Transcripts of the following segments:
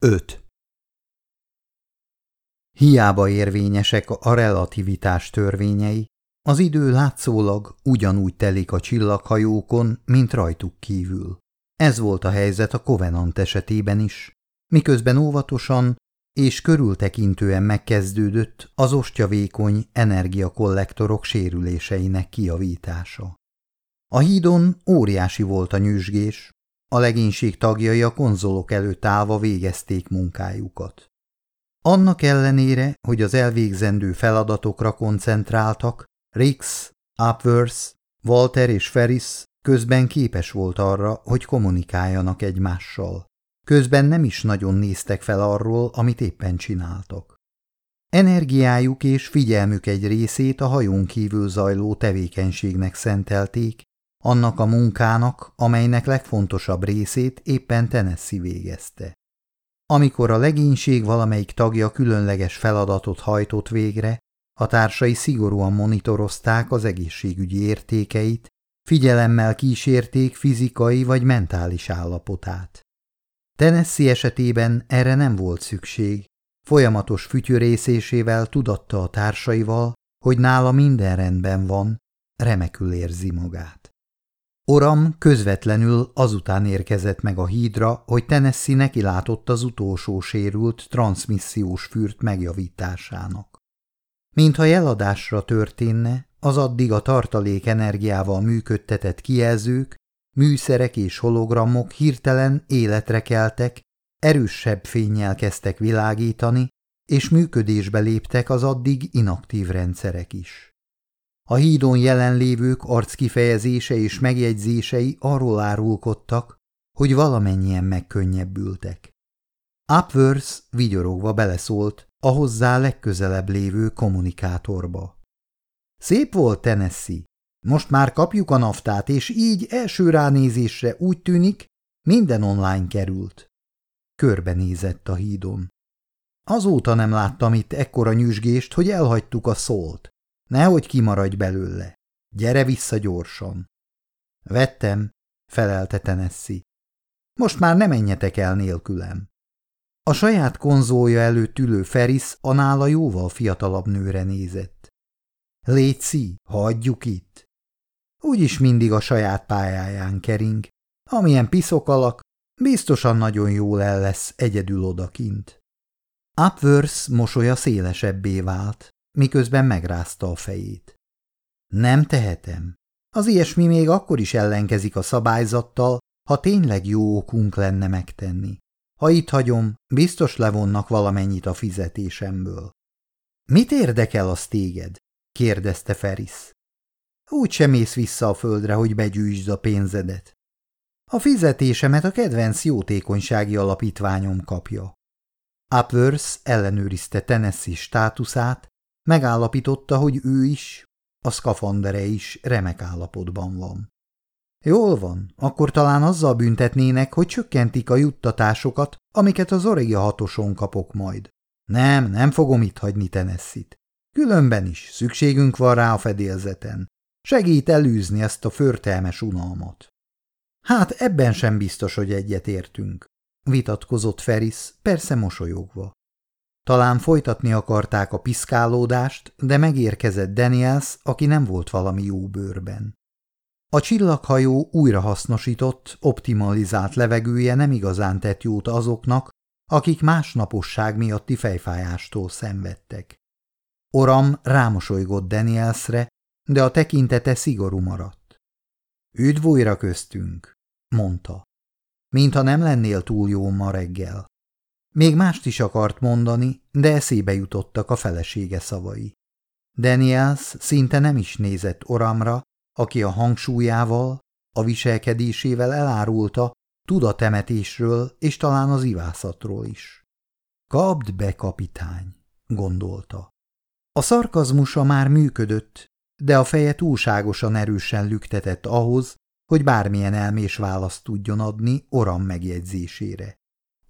5. Hiába érvényesek a relativitás törvényei, az idő látszólag ugyanúgy telik a csillaghajókon, mint rajtuk kívül. Ez volt a helyzet a Covenant esetében is, miközben óvatosan és körültekintően megkezdődött az ostyavékony energiakollektorok sérüléseinek kiavítása. A hídon óriási volt a nyüzsgés, a legénység tagjai a konzolok előtt állva végezték munkájukat. Annak ellenére, hogy az elvégzendő feladatokra koncentráltak, Rix, Upworth, Walter és Ferris közben képes volt arra, hogy kommunikáljanak egymással. Közben nem is nagyon néztek fel arról, amit éppen csináltak. Energiájuk és figyelmük egy részét a hajón kívül zajló tevékenységnek szentelték, annak a munkának, amelynek legfontosabb részét éppen Tennessee végezte. Amikor a legénység valamelyik tagja különleges feladatot hajtott végre, a társai szigorúan monitorozták az egészségügyi értékeit, figyelemmel kísérték fizikai vagy mentális állapotát. Tennessee esetében erre nem volt szükség, folyamatos fütyörészésével tudatta a társaival, hogy nála minden rendben van, remekül érzi magát. Oram közvetlenül azután érkezett meg a hídra, hogy Tennessee neki látott az utolsó sérült transmissziós fürt megjavításának. Mintha jeladásra történne, az addig a tartalék energiával működtetett kijelzők, műszerek és hologramok hirtelen életre keltek, erősebb fényjel kezdtek világítani, és működésbe léptek az addig inaktív rendszerek is. A hídon jelenlévők arckifejezése és megjegyzései arról árulkodtak, hogy valamennyien megkönnyebbültek. Upworth vigyorogva beleszólt a hozzá legközelebb lévő kommunikátorba. Szép volt, Tennessee. Most már kapjuk a naftát, és így első ránézésre úgy tűnik, minden online került. Körbenézett a hídon. Azóta nem láttam itt ekkora nyüzsgést, hogy elhagytuk a szólt. Nehogy kimaradj belőle. Gyere vissza gyorsan. Vettem, felelte Tennessee. Most már nem menjetek el nélkülem. A saját konzolja előtt ülő Ferris a nála jóval fiatalabb nőre nézett. Léci, hagyjuk itt. Úgyis mindig a saját pályáján kering. Amilyen piszok alak, biztosan nagyon jól el lesz egyedül odakint. Upworth mosolya szélesebbé vált, miközben megrázta a fejét. Nem tehetem. Az ilyesmi még akkor is ellenkezik a szabályzattal, ha tényleg jó okunk lenne megtenni. Ha itt hagyom, biztos levonnak valamennyit a fizetésemből. Mit érdekel az téged? kérdezte Feris. Úgy sem mész vissza a földre, hogy begyűjtsd a pénzedet. A fizetésemet a kedvenc jótékonysági alapítványom kapja. Upworth ellenőrizte Tennessee státuszát, Megállapította, hogy ő is, a szkafandere is remek állapotban van. Jól van, akkor talán azzal büntetnének, hogy csökkentik a juttatásokat, amiket az Oregia hatoson kapok majd. Nem, nem fogom itt hagyni Tennessit. Különben is szükségünk van rá a fedélzeten. Segít elűzni ezt a förtelmes unalmat. Hát ebben sem biztos, hogy egyetértünk, vitatkozott Feris, persze mosolyogva. Talán folytatni akarták a piszkálódást, de megérkezett Daniels, aki nem volt valami jó bőrben. A csillaghajó újrahasznosított, optimalizált levegője nem igazán tett jót azoknak, akik másnaposság miatti fejfájástól szenvedtek. Oram rámosolygott Danielsre, de a tekintete szigorú maradt. Üdv újra köztünk, mondta. Mintha nem lennél túl jó ma reggel. Még mást is akart mondani, de eszébe jutottak a felesége szavai. Daniels szinte nem is nézett Oramra, aki a hangsúlyával, a viselkedésével elárulta, tud és talán az ivászatról is. Kapd be, kapitány, gondolta. A szarkazmusa már működött, de a feje túlságosan erősen lüktetett ahhoz, hogy bármilyen elmés választ tudjon adni Oram megjegyzésére.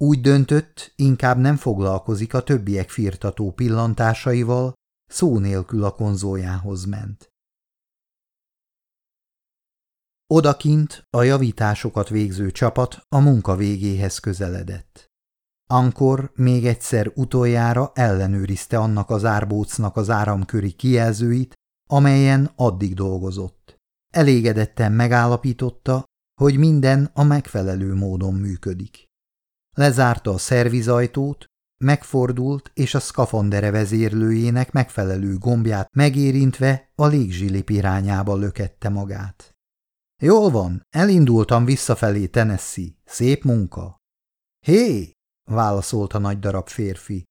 Úgy döntött, inkább nem foglalkozik a többiek firtató pillantásaival, szó nélkül a konzoljához ment. Odakint a javításokat végző csapat a munka végéhez közeledett. Ankor még egyszer utoljára ellenőrizte annak az árbócnak az áramköri kijelzőit, amelyen addig dolgozott. Elégedetten megállapította, hogy minden a megfelelő módon működik. Lezárta a szervizajtót, megfordult, és a szkafandere vezérlőjének megfelelő gombját megérintve a légzsilip irányába lökette magát. Jól van, elindultam visszafelé, Tennessee. Szép munka. Hé, válaszolta a nagy darab férfi.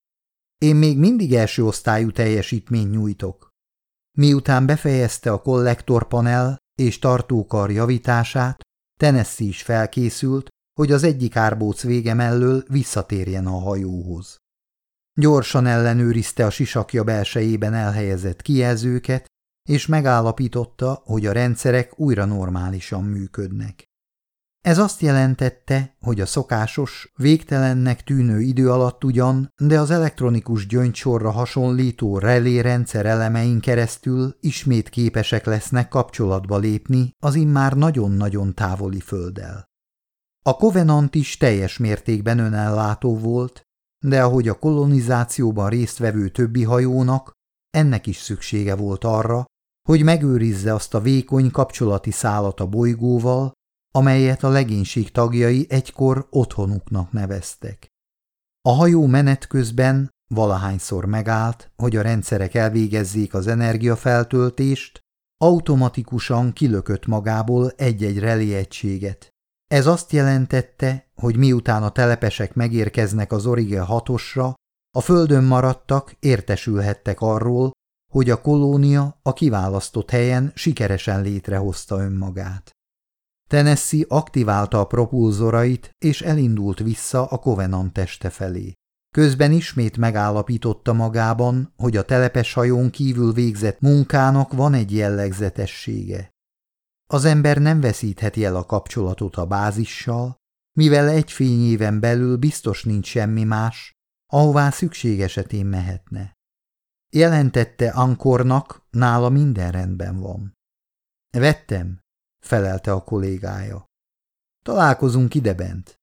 Én még mindig első osztályú teljesítményt nyújtok. Miután befejezte a kollektorpanel és tartókar javítását, Tennessee is felkészült, hogy az egyik árbóc vége mellől visszatérjen a hajóhoz. Gyorsan ellenőrizte a sisakja belsejében elhelyezett kijelzőket, és megállapította, hogy a rendszerek újra normálisan működnek. Ez azt jelentette, hogy a szokásos, végtelennek tűnő idő alatt ugyan, de az elektronikus gyöngysorra hasonlító relé rendszer elemein keresztül ismét képesek lesznek kapcsolatba lépni az immár nagyon-nagyon távoli földdel. A Covenant is teljes mértékben önellátó volt, de ahogy a kolonizációban résztvevő többi hajónak, ennek is szüksége volt arra, hogy megőrizze azt a vékony kapcsolati szálat a bolygóval, amelyet a legénység tagjai egykor otthonuknak neveztek. A hajó menet közben valahányszor megállt, hogy a rendszerek elvégezzék az energiafeltöltést, automatikusan kilökött magából egy-egy relé egységet. Ez azt jelentette, hogy miután a telepesek megérkeznek az Orige hatosra, a földön maradtak értesülhettek arról, hogy a kolónia a kiválasztott helyen sikeresen létrehozta önmagát. Tennessee aktiválta a propulzorait, és elindult vissza a Covenant teste felé. Közben ismét megállapította magában, hogy a telepes hajón kívül végzett munkának van egy jellegzetessége. Az ember nem veszítheti el a kapcsolatot a bázissal, mivel egy fényéven belül biztos nincs semmi más, ahová szükség esetén mehetne. Jelentette Ankornak, nála minden rendben van. Vettem, felelte a kollégája. Találkozunk idebent.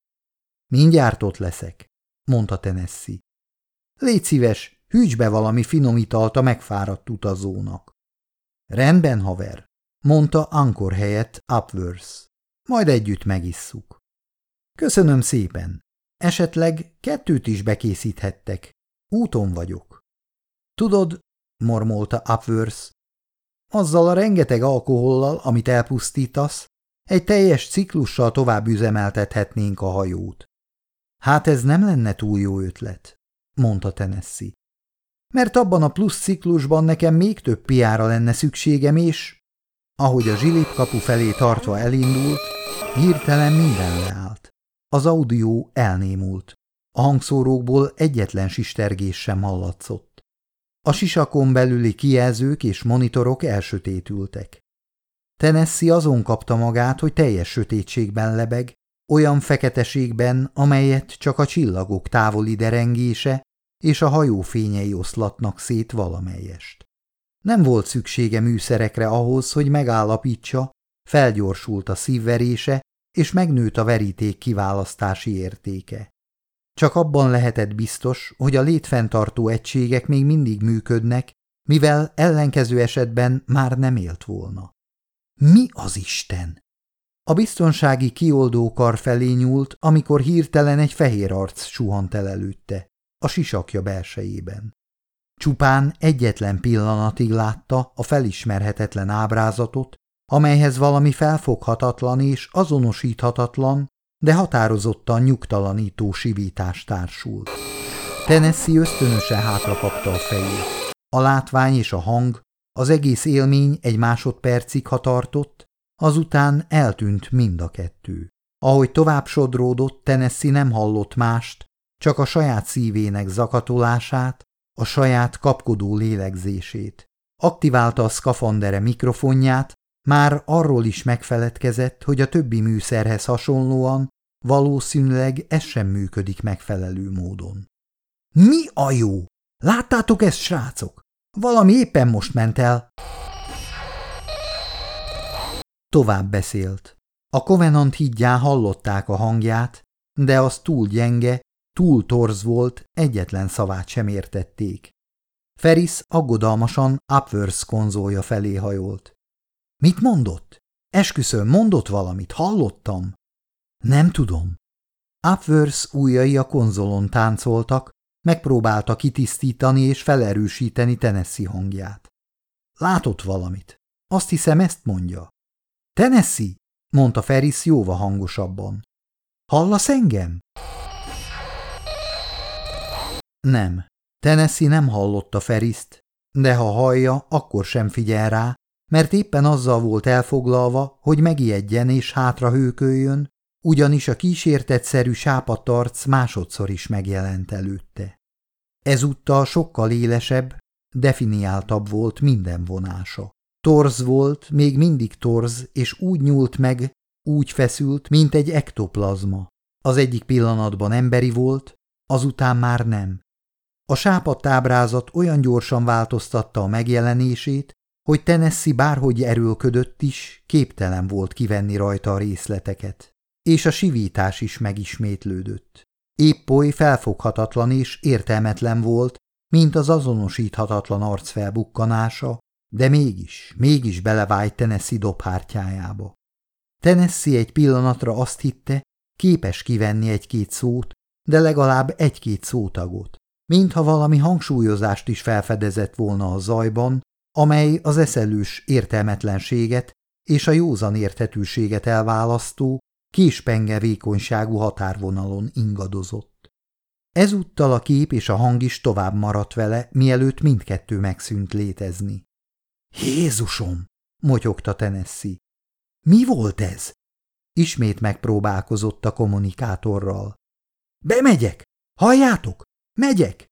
Mindjárt ott leszek, mondta Tennessee. Légy szíves, hűts be valami finom italt a megfáradt utazónak. Rendben, haver, mondta Ankor helyett Upworth. Majd együtt megisszuk. Köszönöm szépen. Esetleg kettőt is bekészíthettek. Úton vagyok. Tudod, mormolta Upworth, azzal a rengeteg alkohollal, amit elpusztítasz, egy teljes ciklussal tovább üzemeltethetnénk a hajót. Hát ez nem lenne túl jó ötlet, mondta Tennessee. Mert abban a plusz ciklusban nekem még több piára lenne szükségem, és ahogy a zsilip kapu felé tartva elindult, hirtelen minden leállt. Az audió elnémult. A hangszórókból egyetlen sistergés sem hallatszott. A sisakon belüli kijelzők és monitorok elsötétültek. Tennessee azon kapta magát, hogy teljes sötétségben lebeg, olyan feketeségben, amelyet csak a csillagok távoli derengése és a hajó fényei oszlatnak szét valamelyest. Nem volt szüksége műszerekre ahhoz, hogy megállapítsa, felgyorsult a szívverése, és megnőtt a veríték kiválasztási értéke. Csak abban lehetett biztos, hogy a létfenntartó egységek még mindig működnek, mivel ellenkező esetben már nem élt volna. Mi az Isten? A biztonsági kioldó kar felé nyúlt, amikor hirtelen egy fehér arc suhant el előtte, a sisakja belsejében. Csupán egyetlen pillanatig látta a felismerhetetlen ábrázatot, amelyhez valami felfoghatatlan és azonosíthatatlan, de határozottan nyugtalanító sivítás társult. Tennessee ösztönösen hátrapapta a fejét. A látvány és a hang, az egész élmény egy másodpercig hatartott, azután eltűnt mind a kettő. Ahogy tovább sodródott, Tennessee nem hallott mást, csak a saját szívének zakatolását, a saját kapkodó lélegzését. Aktiválta a szkafandere mikrofonját, már arról is megfeledkezett, hogy a többi műszerhez hasonlóan Valószínűleg ez sem működik megfelelő módon. Mi a jó? Láttátok ezt, srácok? Valami éppen most ment el. Tovább beszélt. A Covenant hídján hallották a hangját, de az túl gyenge, túl torz volt, egyetlen szavát sem értették. Ferris aggodalmasan Upworth konzolja felé hajolt. Mit mondott? Esküszöm, mondott valamit, hallottam. Nem tudom. Upworth ujjai a konzolon táncoltak, megpróbálta kitisztítani és felerősíteni Tennessee hangját. Látott valamit. Azt hiszem, ezt mondja. Tennessee, mondta Ferris jóva hangosabban. Hallasz engem? Nem. Tennessee nem hallotta Feriszt, de ha hallja, akkor sem figyel rá, mert éppen azzal volt elfoglalva, hogy megijedjen és hátra hőköljön, ugyanis a kísértetszerű sápatarc másodszor is megjelent előtte. Ezúttal sokkal élesebb, definiáltabb volt minden vonása. Torz volt, még mindig torz, és úgy nyúlt meg, úgy feszült, mint egy ektoplazma. Az egyik pillanatban emberi volt, azután már nem. A sápadt ábrázat olyan gyorsan változtatta a megjelenését, hogy Tennessee bárhogy erőlködött is, képtelen volt kivenni rajta a részleteket. És a sivítás is megismétlődött. Épp oly felfoghatatlan és értelmetlen volt, mint az azonosíthatatlan arc felbukkanása, de mégis, mégis belevájt Tennessee dobhártyájába. Tennessee egy pillanatra azt hitte, képes kivenni egy-két szót, de legalább egy-két szótagot, mintha valami hangsúlyozást is felfedezett volna a zajban, amely az eszelős értelmetlenséget és a józan érthetőséget elválasztó, késpenge vékonyságú határvonalon ingadozott. Ezúttal a kép és a hang is tovább maradt vele, mielőtt mindkettő megszűnt létezni. Jézusom! motyogta Tennessee. Mi volt ez? Ismét megpróbálkozott a kommunikátorral. Bemegyek! Halljátok? Megyek!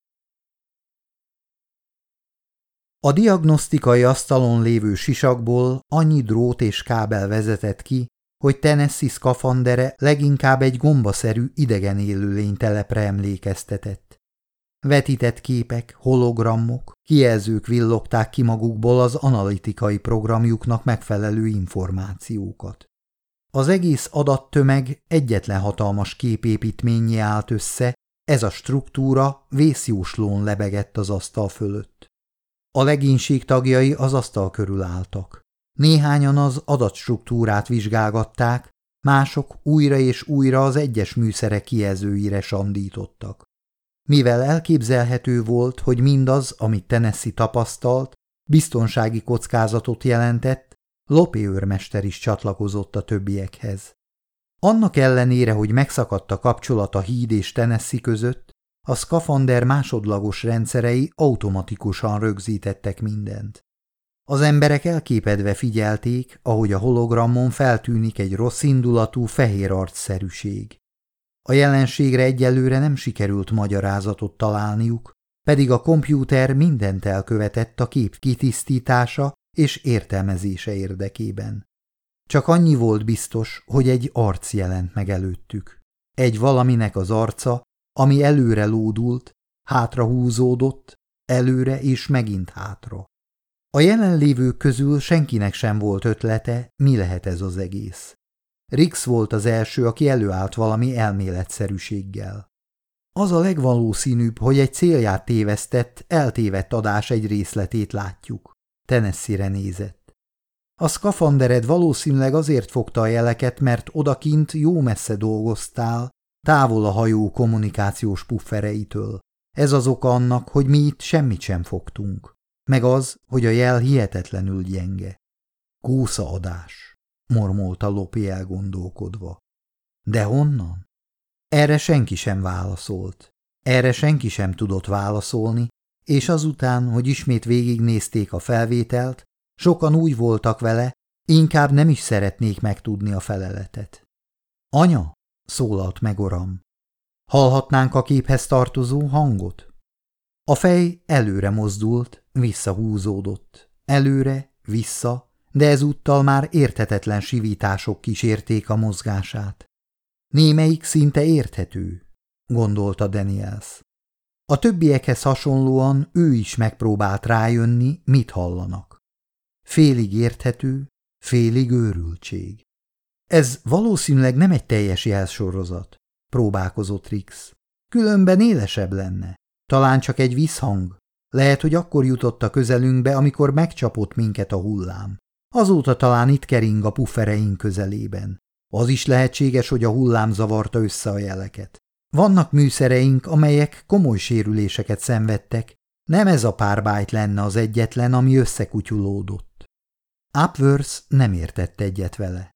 A diagnosztikai asztalon lévő sisakból annyi drót és kábel vezetett ki, hogy Tennessee szkafandere leginkább egy gombaszerű idegen élőlénytelepre emlékeztetett. Vetített képek, hologramok, kijelzők villogták ki magukból az analitikai programjuknak megfelelő információkat. Az egész adattömeg egyetlen hatalmas képépítményé állt össze, ez a struktúra vészjóslón lebegett az asztal fölött. A legénység tagjai az asztal körül álltak. Néhányan az adatstruktúrát vizsgálgatták, mások újra és újra az egyes műszerek kijelzőire sandítottak. Mivel elképzelhető volt, hogy mindaz, amit Tennessee tapasztalt, biztonsági kockázatot jelentett, Lopé őrmester is csatlakozott a többiekhez. Annak ellenére, hogy megszakadt a kapcsolat a híd és Tennessee között, a szkafander másodlagos rendszerei automatikusan rögzítettek mindent. Az emberek elképedve figyelték, ahogy a hologramon feltűnik egy rossz indulatú fehér arcszerűség. A jelenségre egyelőre nem sikerült magyarázatot találniuk, pedig a kompjúter mindent elkövetett a kép kitisztítása és értelmezése érdekében. Csak annyi volt biztos, hogy egy arc jelent meg előttük. Egy valaminek az arca, ami előre lódult, hátra húzódott, előre és megint hátra. A jelenlévők közül senkinek sem volt ötlete, mi lehet ez az egész. Rix volt az első, aki előállt valami elméletszerűséggel. Az a legvalószínűbb, hogy egy célját tévesztett, eltévedt adás egy részletét látjuk. Tennessee-re nézett. A szkafandered valószínűleg azért fogta a jeleket, mert odakint jó messze dolgoztál, távol a hajó kommunikációs puffereitől. Ez az oka annak, hogy mi itt semmit sem fogtunk. Meg az, hogy a jel hihetetlenül gyenge. Kószaadás, mormolta Lopi elgondolkodva. De honnan? Erre senki sem válaszolt. Erre senki sem tudott válaszolni, és azután, hogy ismét végignézték a felvételt, sokan úgy voltak vele, inkább nem is szeretnék megtudni a feleletet. Anya, szólalt meg oram. Hallhatnánk a képhez tartozó hangot? A fej előre mozdult, visszahúzódott. Előre, vissza, de ezúttal már érthetetlen sivítások kísérték a mozgását. Némelyik szinte érthető, gondolta Daniels. A többiekhez hasonlóan ő is megpróbált rájönni, mit hallanak. Félig érthető, félig őrültség. Ez valószínűleg nem egy teljes jelsorozat, próbálkozott Rix. Különben élesebb lenne. Talán csak egy visszhang. Lehet, hogy akkor jutott a közelünkbe, amikor megcsapott minket a hullám. Azóta talán itt kering a puffereink közelében. Az is lehetséges, hogy a hullám zavarta össze a jeleket. Vannak műszereink, amelyek komoly sérüléseket szenvedtek. Nem ez a párbájt lenne az egyetlen, ami összekutyulódott. Upworth nem értett egyet vele.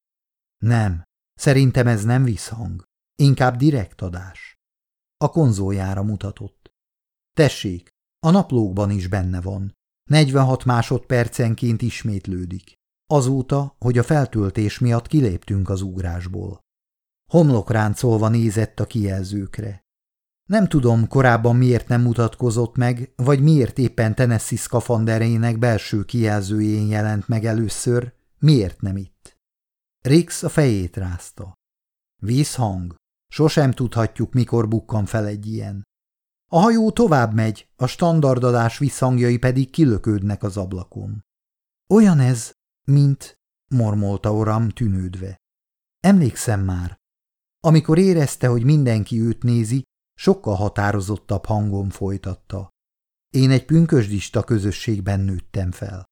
Nem, szerintem ez nem visszhang. Inkább direkt adás. A konzoljára mutatott. Tessék, a naplókban is benne van. 46 másodpercenként ismétlődik. Azóta, hogy a feltöltés miatt kiléptünk az ugrásból. Homlokráncolva nézett a kijelzőkre. Nem tudom, korábban miért nem mutatkozott meg, vagy miért éppen Tennessee szkafanderének belső kijelzőjén jelent meg először, miért nem itt. Rix a fejét rázta. Vízhang. Sosem tudhatjuk, mikor bukkan fel egy ilyen. A hajó tovább megy, a standardadás visszhangjai pedig kilöködnek az ablakon. Olyan ez, mint, mormolta Oram tűnődve. Emlékszem már. Amikor érezte, hogy mindenki őt nézi, sokkal határozottabb hangon folytatta. Én egy pünkösdista közösségben nőttem fel.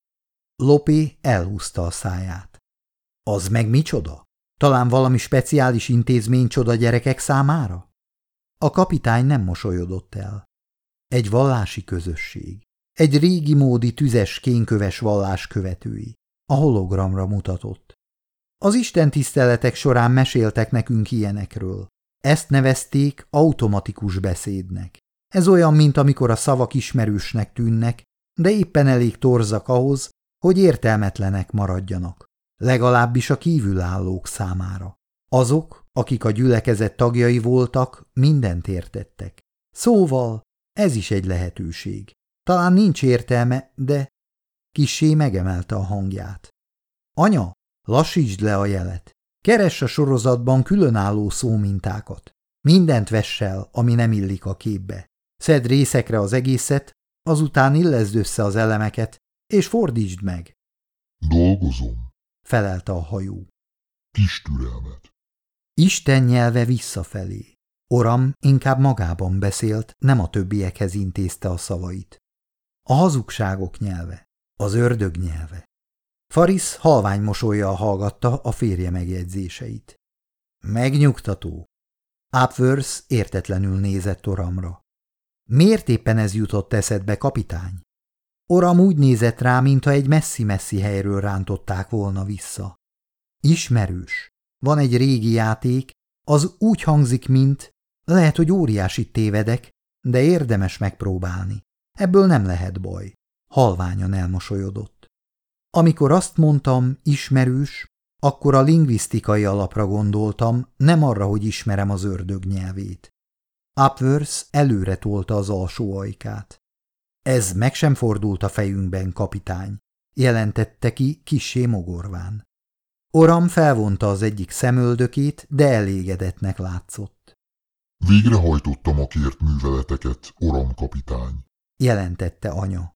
Lopé elhúzta a száját. Az meg micsoda? Talán valami speciális intézmény csoda gyerekek számára? A kapitány nem mosolyodott el. Egy vallási közösség. Egy régi módi tüzes kénköves vallás követői. A hologramra mutatott. Az Isten tiszteletek során meséltek nekünk ilyenekről. Ezt nevezték automatikus beszédnek. Ez olyan, mint amikor a szavak ismerősnek tűnnek, de éppen elég torzak ahhoz, hogy értelmetlenek maradjanak. Legalábbis a kívülállók számára. Azok, akik a gyülekezet tagjai voltak, mindent értettek. Szóval ez is egy lehetőség. Talán nincs értelme, de Kissé megemelte a hangját. Anya, lassítsd le a jelet. Keress a sorozatban különálló szómintákat. Mindent vess el, ami nem illik a képbe. Szedd részekre az egészet, azután illezd össze az elemeket, és fordítsd meg. Dolgozom, felelte a hajó. Kis türelmet. Isten nyelve visszafelé. Oram inkább magában beszélt, nem a többiekhez intézte a szavait. A hazugságok nyelve. Az ördög nyelve. Faris halvány mosolya hallgatta a férje megjegyzéseit. Megnyugtató. Upworth értetlenül nézett Oramra. Miért éppen ez jutott eszedbe, kapitány? Oram úgy nézett rá, mintha egy messzi-messzi helyről rántották volna vissza. Ismerős. Van egy régi játék, az úgy hangzik, mint lehet, hogy óriási tévedek, de érdemes megpróbálni. Ebből nem lehet baj. Halványan elmosolyodott. Amikor azt mondtam, ismerős, akkor a lingvisztikai alapra gondoltam, nem arra, hogy ismerem az ördög nyelvét. Upworth előre tolta az alsó ajkát. Ez meg sem fordult a fejünkben, kapitány, jelentette ki kissé mogorván. Oram felvonta az egyik szemöldökét, de elégedetnek látszott. Végrehajtottam a kért műveleteket, Oram kapitány, jelentette anya.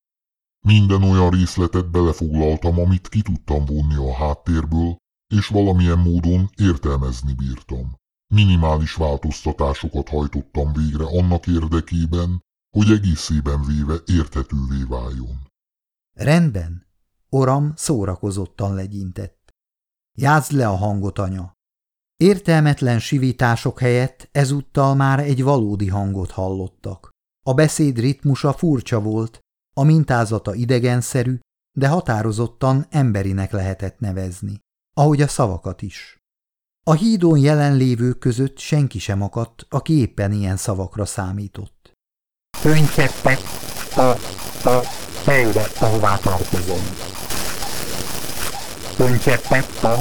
Minden olyan részletet belefoglaltam, amit ki tudtam vonni a háttérből, és valamilyen módon értelmezni bírtam. Minimális változtatásokat hajtottam végre annak érdekében, hogy egészében véve érthetővé váljon. Rendben, Oram szórakozottan legyintett. Játszd le a hangot, anya. Értelmetlen sivítások helyett ezúttal már egy valódi hangot hallottak. A beszéd ritmusa furcsa volt, a mintázata idegenszerű, de határozottan emberinek lehetett nevezni, ahogy a szavakat is. A hídon jelenlévők között senki sem akadt, aki éppen ilyen szavakra számított. Könycseppek a, a helyre, ahová tartozom. Könycseppek a,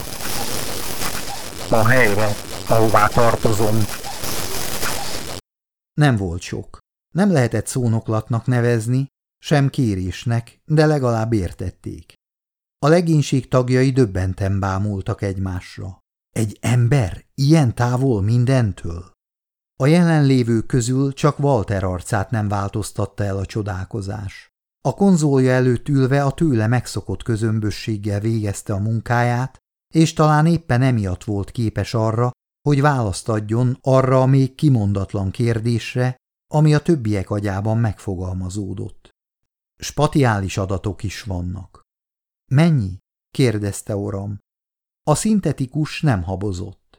a helyre, ahová tartozom. Nem volt sok. Nem lehetett szónoklatnak nevezni, sem kérésnek, de legalább értették. A legénység tagjai döbbenten bámultak egymásra. Egy ember ilyen távol mindentől? A jelenlévők közül csak Walter arcát nem változtatta el a csodálkozás. A konzolja előtt ülve a tőle megszokott közömbösséggel végezte a munkáját, és talán éppen emiatt volt képes arra, hogy választ adjon arra a még kimondatlan kérdésre, ami a többiek agyában megfogalmazódott. Spatiális adatok is vannak. Mennyi? kérdezte Oram. A szintetikus nem habozott.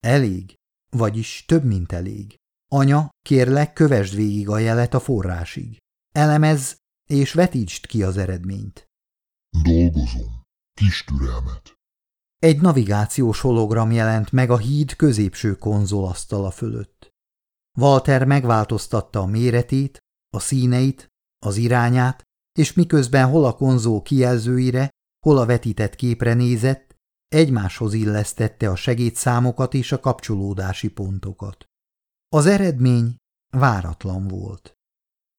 Elég, vagyis több, mint elég. Anya, kérlek, kövesd végig a jelet a forrásig. Elemez és vetítsd ki az eredményt. Dolgozom. Kis türelmet. Egy navigációs hologram jelent meg a híd középső konzolasztala fölött. Walter megváltoztatta a méretét, a színeit, az irányát, és miközben hol a konzol kijelzőire, hol a vetített képre nézett, egymáshoz illesztette a segédszámokat és a kapcsolódási pontokat. Az eredmény váratlan volt.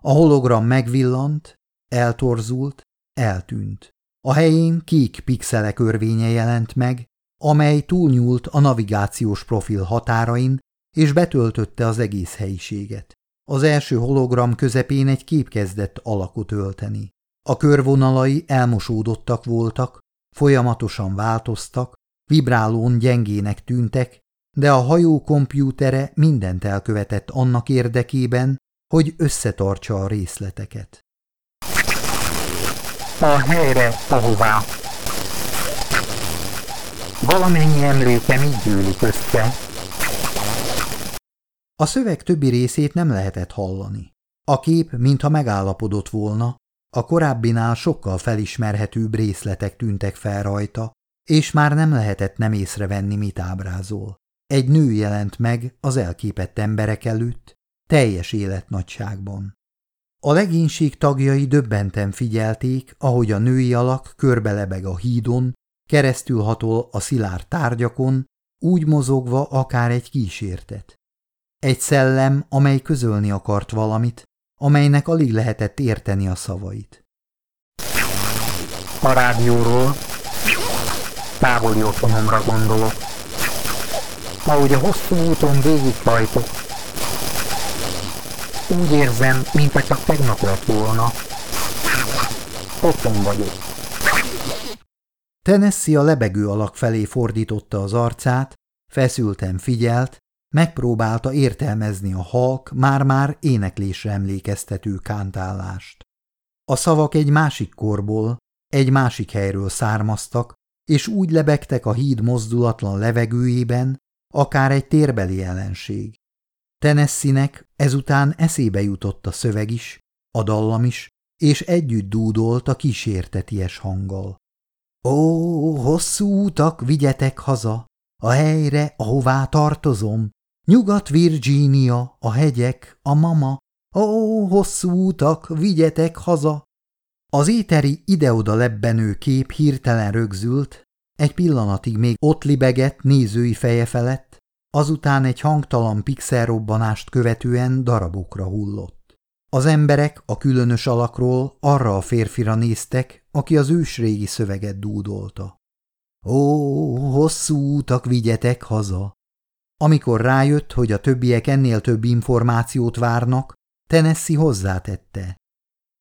A hologram megvillant, eltorzult, eltűnt. A helyén kék pixelek örvénye jelent meg, amely túlnyúlt a navigációs profil határain, és betöltötte az egész helyiséget. Az első hologram közepén egy kép kezdett alakot ölteni. A körvonalai elmosódottak voltak, folyamatosan változtak, vibrálón gyengének tűntek, de a hajó kompjútere mindent elkövetett annak érdekében, hogy összetartsa a részleteket. A helyre, ahová. Valamennyi emlékem így gyűlik össze. A szöveg többi részét nem lehetett hallani. A kép, mintha megállapodott volna, a korábbinál sokkal felismerhetőbb részletek tűntek fel rajta, és már nem lehetett nem észrevenni, mit ábrázol. Egy nő jelent meg az elképett emberek előtt, teljes életnagyságban. A legénység tagjai döbbenten figyelték, ahogy a női alak körbelebeg a hídon, keresztül hatol a szilárd tárgyakon, úgy mozogva akár egy kísértet. Egy szellem, amely közölni akart valamit, amelynek alig lehetett érteni a szavait. A rádióról távoli otthonomra gondolok. Ahogy a hosszú úton végighajtok, úgy érzem, mintha csak tegnap lett volna. Otthon vagyok. Tennessee a lebegő alak felé fordította az arcát, feszülten figyelt, megpróbálta értelmezni a halk már-már éneklésre emlékeztető kántállást. A szavak egy másik korból, egy másik helyről származtak, és úgy lebegtek a híd mozdulatlan levegőjében, akár egy térbeli ellenség. Tennessee-nek ezután eszébe jutott a szöveg is, a dallam is, és együtt dúdolt a kísérteties hanggal. Ó, hosszú utak vigyetek haza, a helyre, ahová tartozom, Nyugat-Virginia, a hegyek, a mama, ó, hosszú utak, vigyetek haza. Az éteri ide-oda lebbenő kép hirtelen rögzült, egy pillanatig még ott libegett nézői feje felett, azután egy hangtalan pixelrobbanást követően darabokra hullott. Az emberek a különös alakról arra a férfira néztek, aki az ősrégi szöveget dúdolta. Ó, hosszú utak vigyetek haza! Amikor rájött, hogy a többiek ennél több információt várnak, Tennessee hozzátette.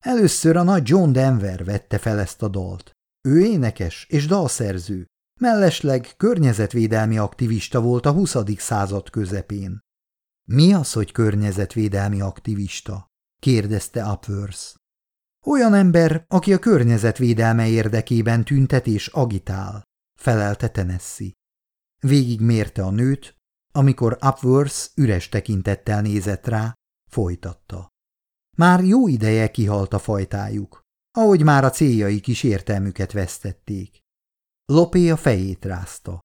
Először a nagy John Denver vette fel ezt a dalt. Ő énekes és dalszerző, mellesleg környezetvédelmi aktivista volt a 20. század közepén. Mi az, hogy környezetvédelmi aktivista? kérdezte Upworth. Olyan ember, aki a környezetvédelme érdekében tüntet és agitál, felelte Tennessee. Végig mérte a nőt, amikor Upworth üres tekintettel nézett rá, folytatta. Már jó ideje kihalt a fajtájuk, ahogy már a céljaik is értelmüket vesztették. Lopé a fejét rázta.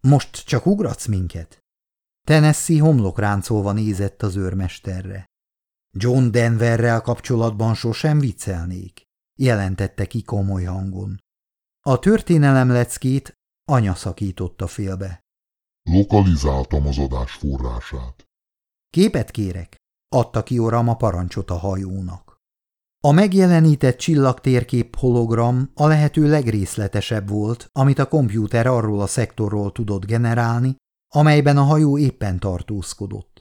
Most csak ugratsz minket? Tennessee homlokráncolva nézett az őrmesterre. John Denverrel kapcsolatban sosem viccelnék, jelentette ki komoly hangon. A történelem leckét anya szakította félbe. Lokalizáltam az adás forrását. Képet kérek, adta ki Oram a parancsot a hajónak. A megjelenített csillagtérkép hologram a lehető legrészletesebb volt, amit a kompjúter arról a szektorról tudott generálni, amelyben a hajó éppen tartózkodott.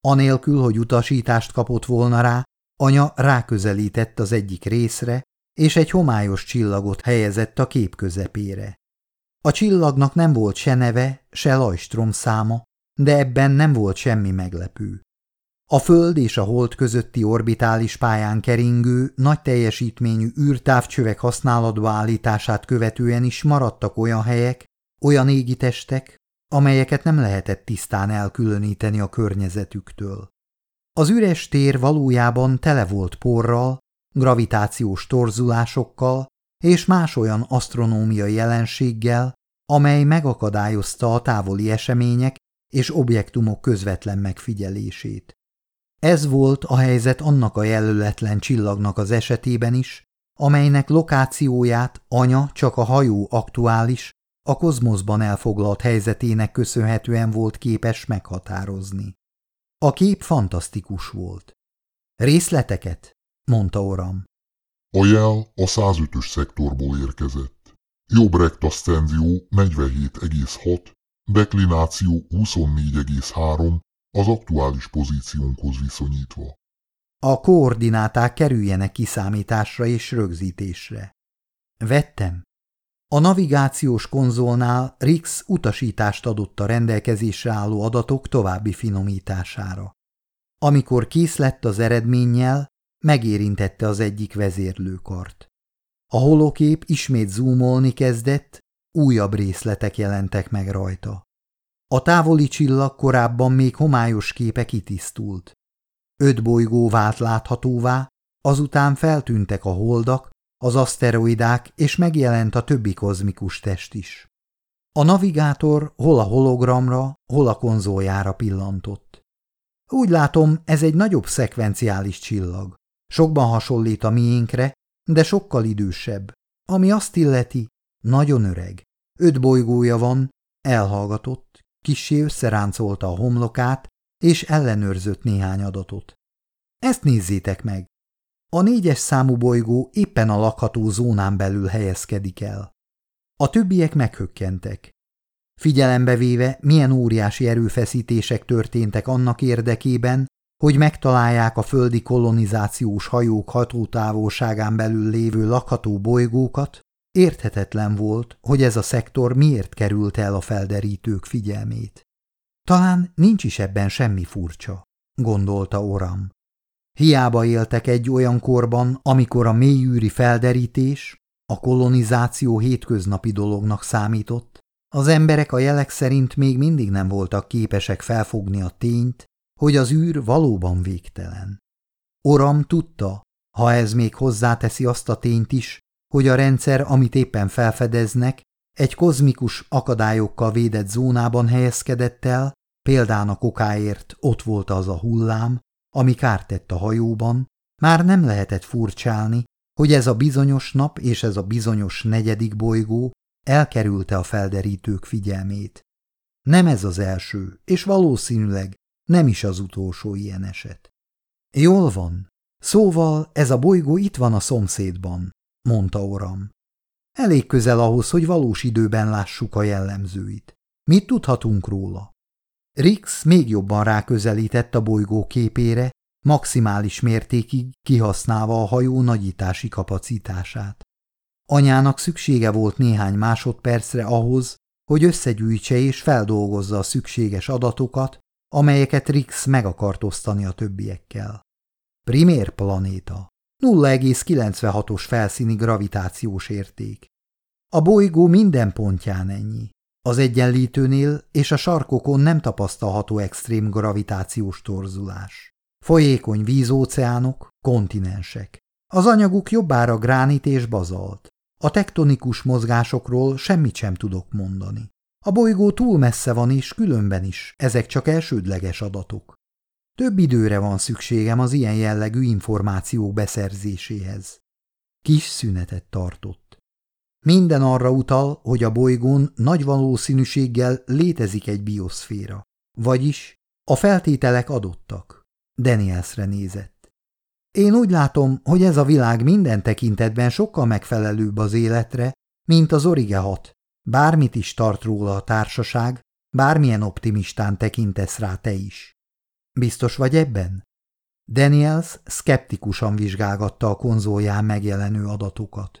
Anélkül, hogy utasítást kapott volna rá, anya ráközelített az egyik részre, és egy homályos csillagot helyezett a kép közepére. A csillagnak nem volt se neve, se Lajstrom száma, de ebben nem volt semmi meglepő. A Föld és a Hold közötti orbitális pályán keringő, nagy teljesítményű űrtávcsövek használatba állítását követően is maradtak olyan helyek, olyan égitestek, amelyeket nem lehetett tisztán elkülöníteni a környezetüktől. Az üres tér valójában tele volt porral, gravitációs torzulásokkal és más olyan asztronómiai jelenséggel, amely megakadályozta a távoli események és objektumok közvetlen megfigyelését. Ez volt a helyzet annak a jelöletlen csillagnak az esetében is, amelynek lokációját anya csak a hajó aktuális, a kozmoszban elfoglalt helyzetének köszönhetően volt képes meghatározni. A kép fantasztikus volt. Részleteket? mondta Oram. A jel a 105-ös szektorból érkezett. Jobb rektaszcenzió 47,6, deklináció 24,3 az aktuális pozíciónkhoz viszonyítva. A koordináták kerüljenek kiszámításra és rögzítésre. Vettem. A navigációs konzolnál Rix utasítást adott a rendelkezésre álló adatok további finomítására. Amikor kész lett az eredménnyel, megérintette az egyik vezérlőkart. A holokép ismét zoomolni kezdett, újabb részletek jelentek meg rajta. A távoli csillag korábban még homályos képe kitisztult. Öt bolygó vált láthatóvá, azután feltűntek a holdak, az aszteroidák, és megjelent a többi kozmikus test is. A navigátor hol a hologramra, hol a konzoljára pillantott. Úgy látom, ez egy nagyobb szekvenciális csillag. Sokban hasonlít a miénkre, de sokkal idősebb. Ami azt illeti, nagyon öreg. Öt bolygója van, elhallgatott, kissé összeráncolta a homlokát, és ellenőrzött néhány adatot. Ezt nézzétek meg! A négyes számú bolygó éppen a lakható zónán belül helyezkedik el. A többiek meghökkentek. Figyelembe véve, milyen óriási erőfeszítések történtek annak érdekében, hogy megtalálják a földi kolonizációs hajók hatótávolságán belül lévő lakható bolygókat, érthetetlen volt, hogy ez a szektor miért került el a felderítők figyelmét. Talán nincs is ebben semmi furcsa, gondolta Oram. Hiába éltek egy olyan korban, amikor a mélyűri felderítés, a kolonizáció hétköznapi dolognak számított, az emberek a jelek szerint még mindig nem voltak képesek felfogni a tényt, hogy az űr valóban végtelen. Oram tudta, ha ez még hozzáteszi azt a tényt is, hogy a rendszer, amit éppen felfedeznek, egy kozmikus akadályokkal védett zónában helyezkedett el, példának okáért ott volt az a hullám, ami kárt tett a hajóban, már nem lehetett furcsálni, hogy ez a bizonyos nap és ez a bizonyos negyedik bolygó elkerülte a felderítők figyelmét. Nem ez az első, és valószínűleg nem is az utolsó ilyen eset. Jól van. Szóval ez a bolygó itt van a szomszédban, mondta Oram. Elég közel ahhoz, hogy valós időben lássuk a jellemzőit. Mit tudhatunk róla? Rix még jobban ráközelített a bolygó képére, maximális mértékig kihasználva a hajó nagyítási kapacitását. Anyának szüksége volt néhány másodpercre ahhoz, hogy összegyűjtse és feldolgozza a szükséges adatokat, amelyeket Rix meg akart osztani a többiekkel. Primér planéta. 0,96-os felszíni gravitációs érték. A bolygó minden pontján ennyi. Az egyenlítőnél és a sarkokon nem tapasztalható extrém gravitációs torzulás. Folyékony vízóceánok, kontinensek. Az anyaguk jobbára gránit és bazalt. A tektonikus mozgásokról semmit sem tudok mondani. A bolygó túl messze van és különben is, ezek csak elsődleges adatok. Több időre van szükségem az ilyen jellegű információk beszerzéséhez. Kis szünetet tartott. Minden arra utal, hogy a bolygón nagy valószínűséggel létezik egy bioszféra. Vagyis a feltételek adottak. Danielsre nézett. Én úgy látom, hogy ez a világ minden tekintetben sokkal megfelelőbb az életre, mint az Orige 6. Bármit is tart róla a társaság, bármilyen optimistán tekintesz rá te is. Biztos vagy ebben? Daniels szkeptikusan vizsgálgatta a konzolján megjelenő adatokat.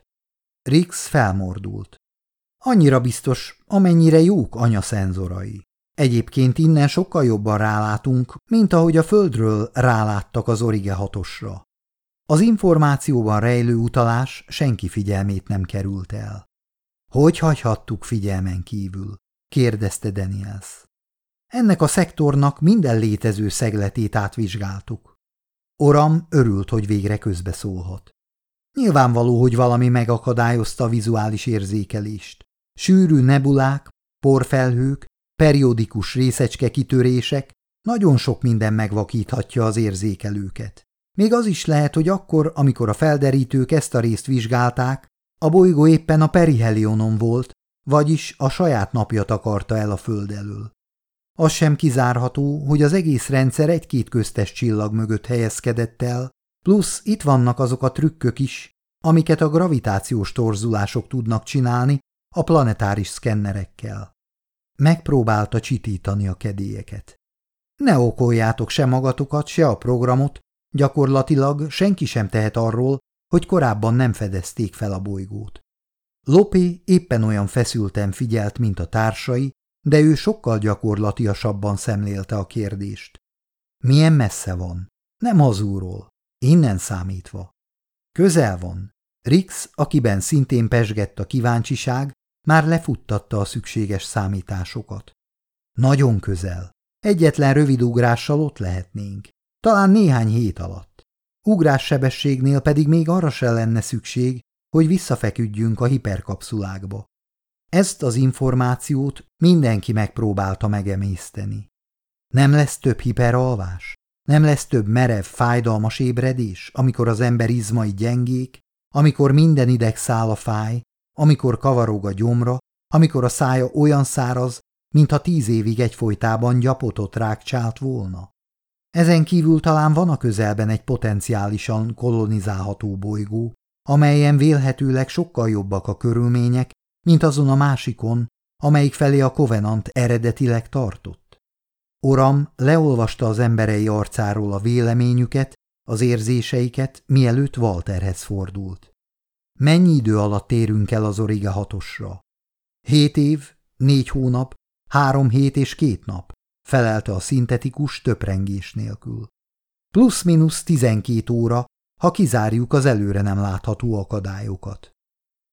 Rix felmordult. Annyira biztos, amennyire jók anya szenzorai. Egyébként innen sokkal jobban rálátunk, mint ahogy a földről ráláttak az Orige hatosra. Az információban rejlő utalás senki figyelmét nem került el. Hogy hagyhattuk figyelmen kívül? kérdezte Daniels. Ennek a szektornak minden létező szegletét átvizsgáltuk. Oram örült, hogy végre közbeszólhat. Nyilvánvaló, hogy valami megakadályozta a vizuális érzékelést. Sűrű nebulák, porfelhők, periódikus részecske kitörések, nagyon sok minden megvakíthatja az érzékelőket. Még az is lehet, hogy akkor, amikor a felderítők ezt a részt vizsgálták, a bolygó éppen a perihelionon volt, vagyis a saját napja takarta el a föld elől. Az sem kizárható, hogy az egész rendszer egy-két köztes csillag mögött helyezkedett el, plusz itt vannak azok a trükkök is, amiket a gravitációs torzulások tudnak csinálni a planetáris szkennerekkel. Megpróbálta csitítani a kedélyeket. Ne okoljátok se magatokat, se a programot, gyakorlatilag senki sem tehet arról, hogy korábban nem fedezték fel a bolygót. Lopé éppen olyan feszülten figyelt, mint a társai, de ő sokkal gyakorlatiasabban szemlélte a kérdést. Milyen messze van? Nem hazúról, innen számítva. Közel van. Rix, akiben szintén pesgett a kíváncsiság, már lefuttatta a szükséges számításokat. Nagyon közel. Egyetlen rövid ugrással ott lehetnénk. Talán néhány hét alatt. Ugrássebességnél pedig még arra se lenne szükség, hogy visszafeküdjünk a hiperkapszulákba. Ezt az információt mindenki megpróbálta megemészteni. Nem lesz több hiperalvás? Nem lesz több merev, fájdalmas ébredés, amikor az ember izmai gyengék, amikor minden ideg a fáj, amikor kavarog a gyomra, amikor a szája olyan száraz, mintha tíz évig egyfolytában gyapotot rákcsált volna. Ezen kívül talán van a közelben egy potenciálisan kolonizálható bolygó, amelyen vélhetőleg sokkal jobbak a körülmények, mint azon a másikon, amelyik felé a Covenant eredetileg tartott. Oram leolvasta az emberei arcáról a véleményüket, az érzéseiket, mielőtt Walterhez fordult. Mennyi idő alatt térünk el az Origa hatosra? Hét év, négy hónap, három hét és két nap, felelte a szintetikus töprengés nélkül. Plusz-minusz tizenkét óra, ha kizárjuk az előre nem látható akadályokat.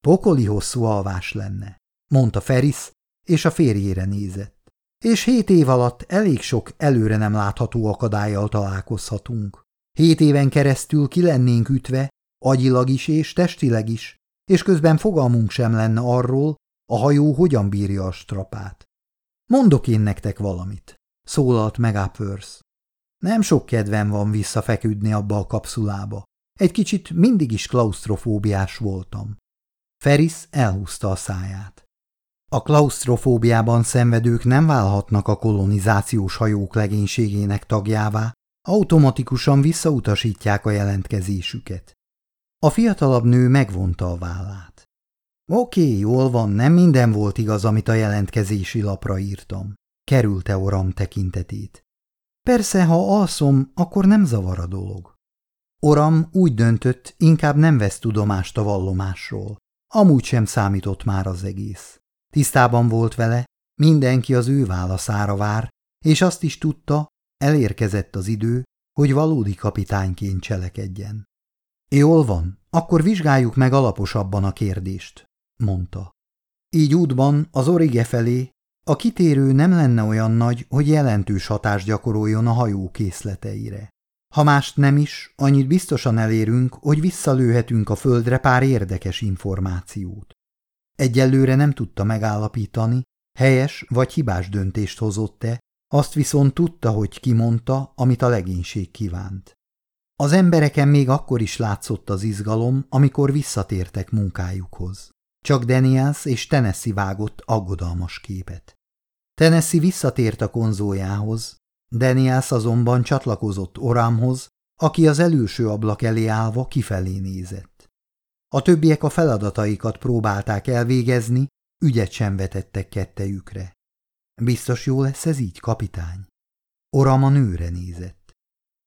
Pokoli hosszú alvás lenne, mondta Feris, és a férjére nézett. És hét év alatt elég sok előre nem látható akadályjal találkozhatunk. Hét éven keresztül ki lennénk ütve, agyilag is és testileg is, és közben fogalmunk sem lenne arról, a hajó hogyan bírja a strapát. Mondok én nektek valamit, szólalt meg Upworth. Nem sok kedvem van visszafeküdni abba a kapszulába. Egy kicsit mindig is klaustrofóbiás voltam. Feris elhúzta a száját. A klaustrofóbiában szenvedők nem válhatnak a kolonizációs hajók legénységének tagjává, automatikusan visszautasítják a jelentkezésüket. A fiatalabb nő megvonta a vállát. Oké, jól van, nem minden volt igaz, amit a jelentkezési lapra írtam. Kerülte Oram tekintetét. Persze, ha alszom, akkor nem zavar a dolog. Oram úgy döntött, inkább nem vesz tudomást a vallomásról. Amúgy sem számított már az egész. Tisztában volt vele, mindenki az ő válaszára vár, és azt is tudta, elérkezett az idő, hogy valódi kapitányként cselekedjen. Jól van, akkor vizsgáljuk meg alaposabban a kérdést, mondta. Így útban az orige felé a kitérő nem lenne olyan nagy, hogy jelentős hatást gyakoroljon a hajó készleteire. Ha mást nem is, annyit biztosan elérünk, hogy visszalőhetünk a földre pár érdekes információt. Egyelőre nem tudta megállapítani, helyes vagy hibás döntést hozott-e, azt viszont tudta, hogy kimondta, amit a legénység kívánt. Az embereken még akkor is látszott az izgalom, amikor visszatértek munkájukhoz. Csak Daniels és Tennessee vágott aggodalmas képet. Tennessee visszatért a konzójához, Daniels azonban csatlakozott Orámhoz, aki az előső ablak elé állva kifelé nézett. A többiek a feladataikat próbálták elvégezni, ügyet sem vetettek kettejükre. Biztos jó lesz ez így, kapitány? Oram a nőre nézett.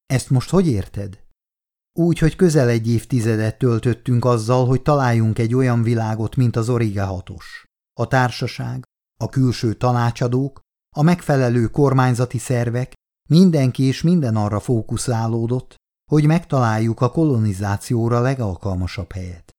Ezt most hogy érted? Úgy, hogy közel egy évtizedet töltöttünk azzal, hogy találjunk egy olyan világot, mint az Origa hatos. a társaság, a külső tanácsadók, a megfelelő kormányzati szervek, mindenki és minden arra fókuszálódott, hogy megtaláljuk a kolonizációra legalkalmasabb helyet.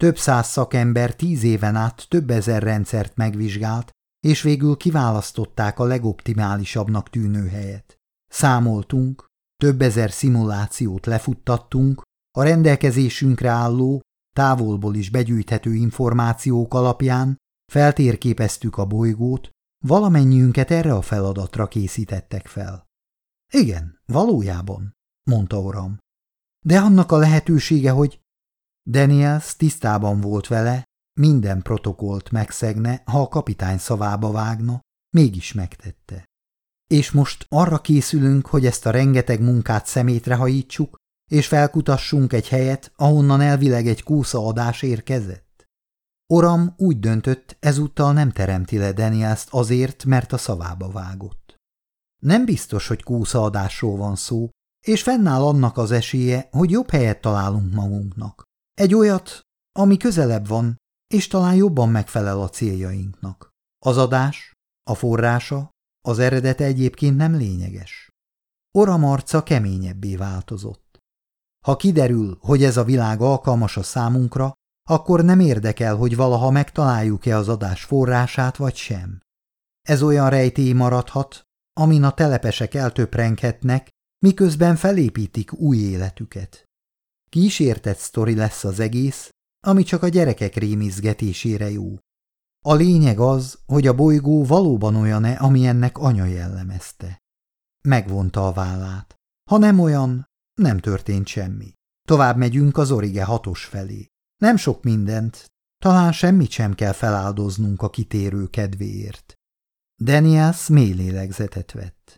Több száz szakember tíz éven át több ezer rendszert megvizsgált, és végül kiválasztották a legoptimálisabbnak tűnő helyet. Számoltunk, több ezer szimulációt lefuttattunk, a rendelkezésünkre álló, távolból is begyűjthető információk alapján feltérképeztük a bolygót, valamennyiünket erre a feladatra készítettek fel. Igen, valójában, mondta Oram. De annak a lehetősége, hogy Daniels tisztában volt vele, minden protokolt megszegne, ha a kapitány szavába vágna, mégis megtette. És most arra készülünk, hogy ezt a rengeteg munkát szemétre hajítsuk, és felkutassunk egy helyet, ahonnan elvileg egy adás érkezett? Oram úgy döntött, ezúttal nem teremti le Danielszt azért, mert a szavába vágott. Nem biztos, hogy adásról van szó, és fennáll annak az esélye, hogy jobb helyet találunk magunknak. Egy olyat, ami közelebb van, és talán jobban megfelel a céljainknak. Az adás, a forrása, az eredete egyébként nem lényeges. Oram arca keményebbé változott. Ha kiderül, hogy ez a világ alkalmas a számunkra, akkor nem érdekel, hogy valaha megtaláljuk-e az adás forrását vagy sem. Ez olyan rejtély maradhat, amin a telepesek eltöprenghetnek, miközben felépítik új életüket. Kísértett sztori lesz az egész, ami csak a gyerekek rémizgetésére jó. A lényeg az, hogy a bolygó valóban olyan-e, ami ennek anya jellemezte. Megvonta a vállát. Ha nem olyan, nem történt semmi. Tovább megyünk az Orige hatos felé. Nem sok mindent, talán semmit sem kell feláldoznunk a kitérő kedvéért. Daniels mély lélegzetet vett.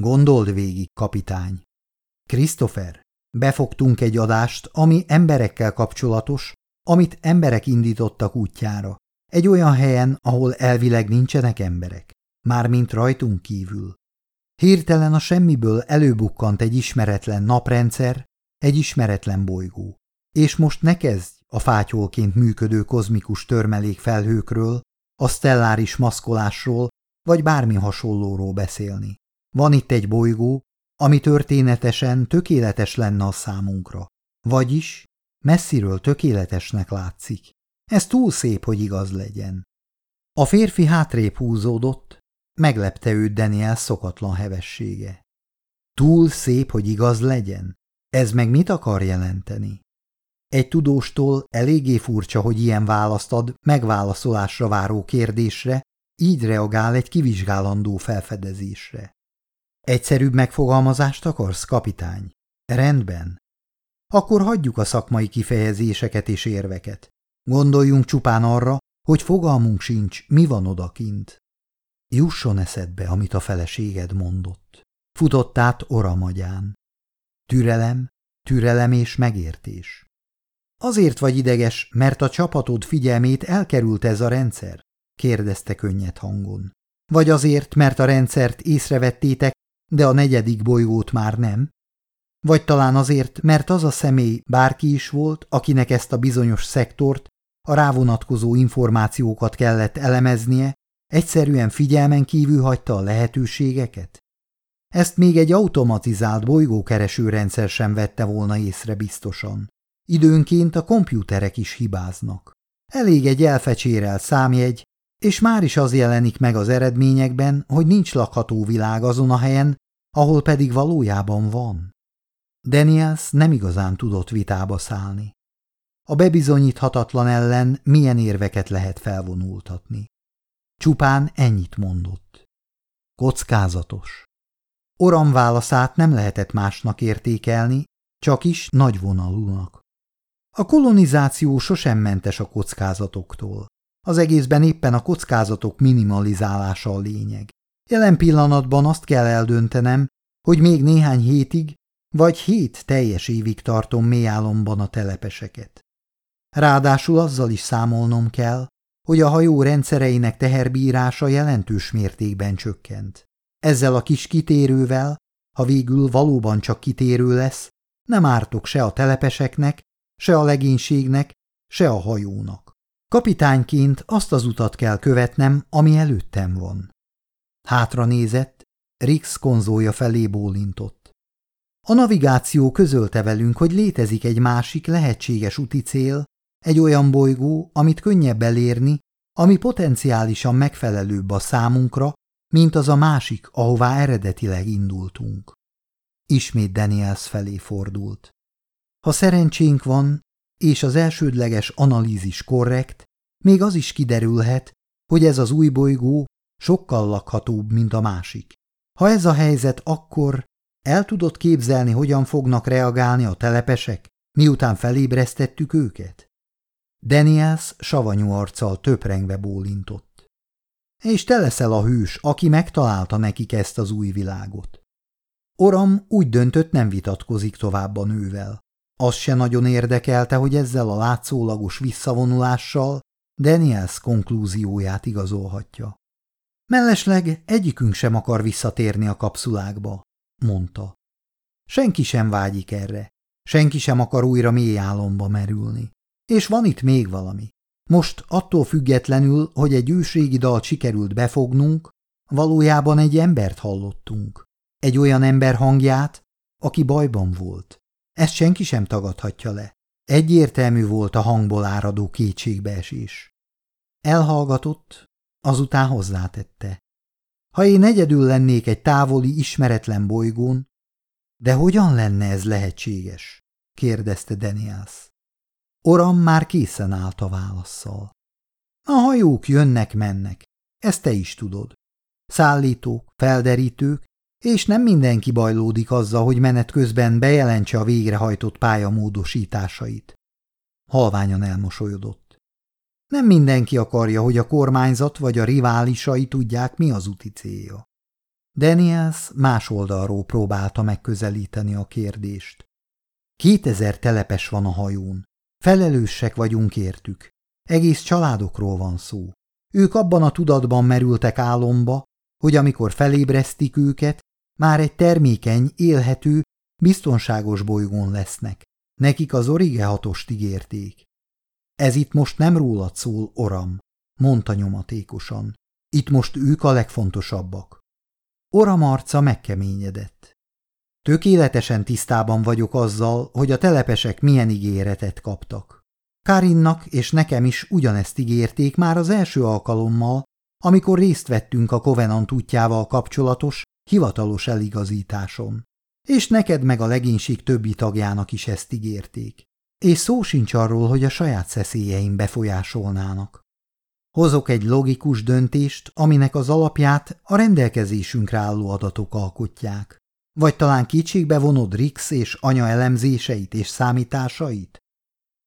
Gondold végig, kapitány. Christopher, befogtunk egy adást, ami emberekkel kapcsolatos, amit emberek indítottak útjára. Egy olyan helyen, ahol elvileg nincsenek emberek, mármint rajtunk kívül. Hirtelen a semmiből előbukkant egy ismeretlen naprendszer, egy ismeretlen bolygó. És most ne kezdj a fátyolként működő kozmikus törmelék felhőkről, a stelláris maszkolásról, vagy bármi hasonlóról beszélni. Van itt egy bolygó, ami történetesen tökéletes lenne a számunkra. Vagyis messziről tökéletesnek látszik. Ez túl szép, hogy igaz legyen. A férfi hátrébb húzódott, meglepte őt Daniel szokatlan hevessége. Túl szép, hogy igaz legyen? Ez meg mit akar jelenteni? Egy tudóstól eléggé furcsa, hogy ilyen választ ad megválaszolásra váró kérdésre, így reagál egy kivizsgálandó felfedezésre. Egyszerűbb megfogalmazást akarsz, kapitány? Rendben. Akkor hagyjuk a szakmai kifejezéseket és érveket. Gondoljunk csupán arra, hogy fogalmunk sincs, mi van odakint. Jusson eszedbe, amit a feleséged mondott. Futott át oramagyán. Türelem, türelem és megértés. Azért vagy ideges, mert a csapatod figyelmét elkerült ez a rendszer? kérdezte könnyed hangon. Vagy azért, mert a rendszert észrevettétek, de a negyedik bolygót már nem? Vagy talán azért, mert az a személy bárki is volt, akinek ezt a bizonyos szektort, a rávonatkozó információkat kellett elemeznie, egyszerűen figyelmen kívül hagyta a lehetőségeket? Ezt még egy automatizált bolygókereső rendszer sem vette volna észre biztosan. Időnként a kompjúterek is hibáznak. Elég egy elfecsérelt számjegy, és már is az jelenik meg az eredményekben, hogy nincs lakható világ azon a helyen, ahol pedig valójában van. Daniels nem igazán tudott vitába szállni. A bebizonyíthatatlan ellen milyen érveket lehet felvonultatni. Csupán ennyit mondott. Kockázatos. Oram válaszát nem lehetett másnak értékelni, csak is nagyvonalúnak. A kolonizáció sosem mentes a kockázatoktól. Az egészben éppen a kockázatok minimalizálása a lényeg. Jelen pillanatban azt kell eldöntenem, hogy még néhány hétig, vagy hét teljes évig tartom mélyálomban a telepeseket. Ráadásul azzal is számolnom kell, hogy a hajó rendszereinek teherbírása jelentős mértékben csökkent. Ezzel a kis kitérővel, ha végül valóban csak kitérő lesz, nem ártok se a telepeseknek, se a legénységnek, se a hajónak. Kapitányként azt az utat kell követnem, ami előttem van. Hátra nézett, Rix konzója felé bólintott. A navigáció közölte velünk, hogy létezik egy másik lehetséges úti cél, egy olyan bolygó, amit könnyebb elérni, ami potenciálisan megfelelőbb a számunkra, mint az a másik, ahová eredetileg indultunk. Ismét Daniels felé fordult. Ha szerencsénk van, és az elsődleges analízis korrekt, még az is kiderülhet, hogy ez az új bolygó sokkal lakhatóbb, mint a másik. Ha ez a helyzet, akkor el tudod képzelni, hogyan fognak reagálni a telepesek, miután felébresztettük őket? Daniels savanyú arccal töprengve bólintott. És te leszel a hős, aki megtalálta nekik ezt az új világot. Oram úgy döntött, nem vitatkozik tovább a nővel. Az se nagyon érdekelte, hogy ezzel a látszólagos visszavonulással Daniels konklúzióját igazolhatja. Mellesleg egyikünk sem akar visszatérni a kapszulákba, mondta. Senki sem vágyik erre, senki sem akar újra mély álomba merülni. És van itt még valami. Most attól függetlenül, hogy egy ősrégi dalt sikerült befognunk, valójában egy embert hallottunk. Egy olyan ember hangját, aki bajban volt. Ezt senki sem tagadhatja le. Egyértelmű volt a hangból áradó kétségbeesés. Elhallgatott, azután hozzátette. Ha én egyedül lennék egy távoli, ismeretlen bolygón, de hogyan lenne ez lehetséges? kérdezte Daniels. Oram már készen állt a válaszsal. A hajók jönnek-mennek, ezt te is tudod. Szállítók, felderítők, és nem mindenki bajlódik azzal, hogy menet közben bejelentse a végrehajtott pálya módosításait. Halványan elmosolyodott. Nem mindenki akarja, hogy a kormányzat vagy a riválisai tudják, mi az úti célja. Daniels más oldalról próbálta megközelíteni a kérdést. Kétezer telepes van a hajón. Felelősek vagyunk értük. Egész családokról van szó. Ők abban a tudatban merültek álomba, hogy amikor felébresztik őket, már egy termékeny, élhető, biztonságos bolygón lesznek. Nekik az Orige hatost ígérték. Ez itt most nem rólad szól, Oram, mondta nyomatékosan. Itt most ők a legfontosabbak. Oram arca megkeményedett. Tökéletesen tisztában vagyok azzal, hogy a telepesek milyen ígéretet kaptak. Karinnak és nekem is ugyanezt ígérték már az első alkalommal, amikor részt vettünk a Covenant útjával kapcsolatos, hivatalos eligazításon. És neked meg a legénység többi tagjának is ezt ígérték. És szó sincs arról, hogy a saját szeszélyeim befolyásolnának. Hozok egy logikus döntést, aminek az alapját a rendelkezésünkre álló adatok alkotják. Vagy talán kétségbe vonod Rix és anya elemzéseit és számításait?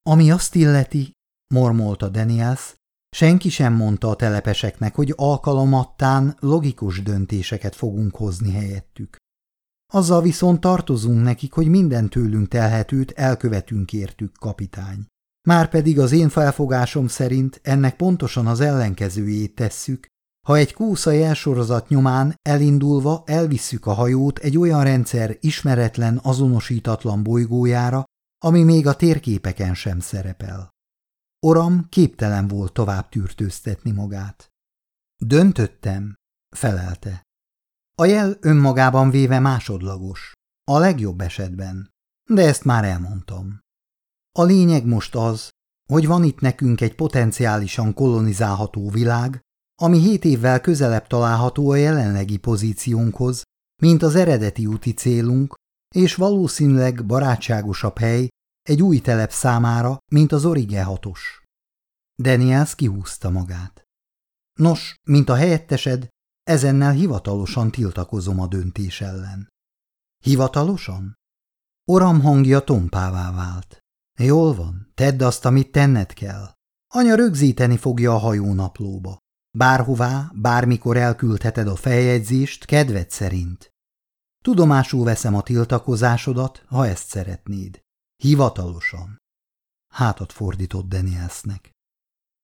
Ami azt illeti, mormolta Daniels, senki sem mondta a telepeseknek, hogy alkalomattán logikus döntéseket fogunk hozni helyettük. Azzal viszont tartozunk nekik, hogy minden tőlünk telhetőt elkövetünk értük, kapitány. Márpedig az én felfogásom szerint ennek pontosan az ellenkezőjét tesszük, ha egy kúsza jelsorozat nyomán elindulva elvisszük a hajót egy olyan rendszer ismeretlen, azonosítatlan bolygójára, ami még a térképeken sem szerepel. Oram képtelen volt tovább tűrtőztetni magát. Döntöttem, felelte. A jel önmagában véve másodlagos, a legjobb esetben, de ezt már elmondtam. A lényeg most az, hogy van itt nekünk egy potenciálisan kolonizálható világ, ami hét évvel közelebb található a jelenlegi pozíciónkhoz, mint az eredeti úti célunk, és valószínűleg barátságosabb hely egy új telep számára, mint az Orige hatos. Daniels kihúzta magát. Nos, mint a helyettesed, ezennel hivatalosan tiltakozom a döntés ellen. Hivatalosan? Oram hangja tompává vált. Jól van, tedd azt, amit tenned kell. Anya rögzíteni fogja a hajónaplóba. Bárhová, bármikor elküldheted a feljegyzést, kedved szerint. Tudomásul veszem a tiltakozásodat, ha ezt szeretnéd. Hivatalosan. Hátat fordított Danielsnek.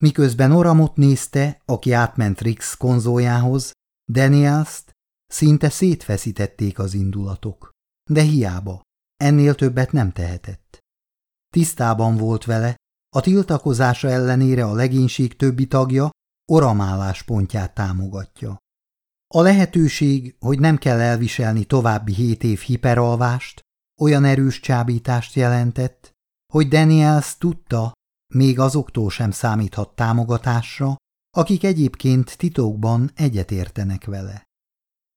Miközben Oramot nézte, aki átment Rix konzoljához, Danielst szinte szétfeszítették az indulatok. De hiába, ennél többet nem tehetett. Tisztában volt vele, A tiltakozása ellenére a legénység többi tagja oramálás pontját támogatja. A lehetőség, hogy nem kell elviselni további hét év hiperalvást, olyan erős csábítást jelentett, hogy Daniels tudta, még azoktól sem számíthat támogatásra, akik egyébként titokban egyetértenek vele.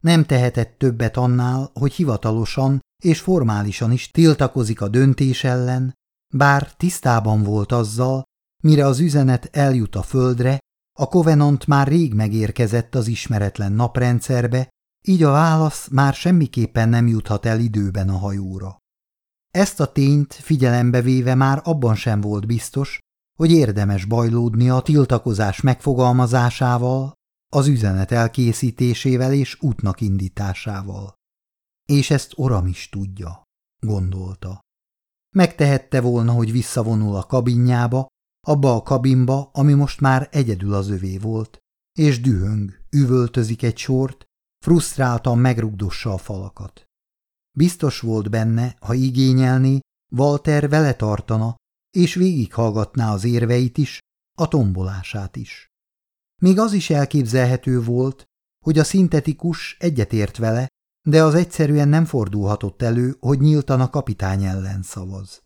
Nem tehetett többet annál, hogy hivatalosan és formálisan is tiltakozik a döntés ellen, bár tisztában volt azzal, mire az üzenet eljut a földre, a Covenant már rég megérkezett az ismeretlen naprendszerbe, így a válasz már semmiképpen nem juthat el időben a hajóra. Ezt a tényt figyelembe véve már abban sem volt biztos, hogy érdemes bajlódni a tiltakozás megfogalmazásával, az üzenet elkészítésével és útnak indításával. És ezt Oram is tudja, gondolta. Megtehette volna, hogy visszavonul a kabinjába, abba a kabinba, ami most már egyedül az övé volt, és dühöng, üvöltözik egy sort, frusztráltan megrugdossa a falakat. Biztos volt benne, ha igényelné, Walter vele tartana, és végighallgatná az érveit is, a tombolását is. Még az is elképzelhető volt, hogy a szintetikus egyetért vele, de az egyszerűen nem fordulhatott elő, hogy nyíltan a kapitány ellen szavaz.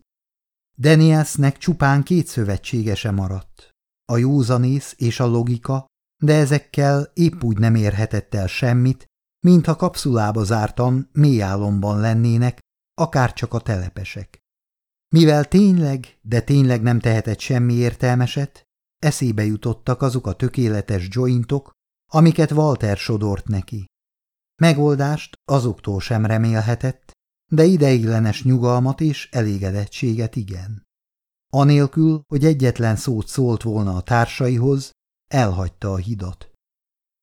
Danielsnek csupán két szövetségese maradt, a józanész és a logika, de ezekkel épp úgy nem érhetett el semmit, mintha kapszulába zártan mély álomban lennének, akár csak a telepesek. Mivel tényleg, de tényleg nem tehetett semmi értelmeset, eszébe jutottak azok a tökéletes jointok, amiket Walter sodort neki. Megoldást azoktól sem remélhetett, de ideiglenes nyugalmat és elégedettséget igen. Anélkül, hogy egyetlen szót szólt volna a társaihoz, elhagyta a hidat.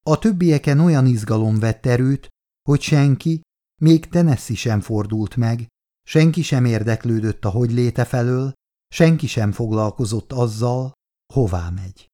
A többieken olyan izgalom vett erőt, hogy senki, még Tennessee sem fordult meg, senki sem érdeklődött a hogy léte felől, senki sem foglalkozott azzal, hová megy.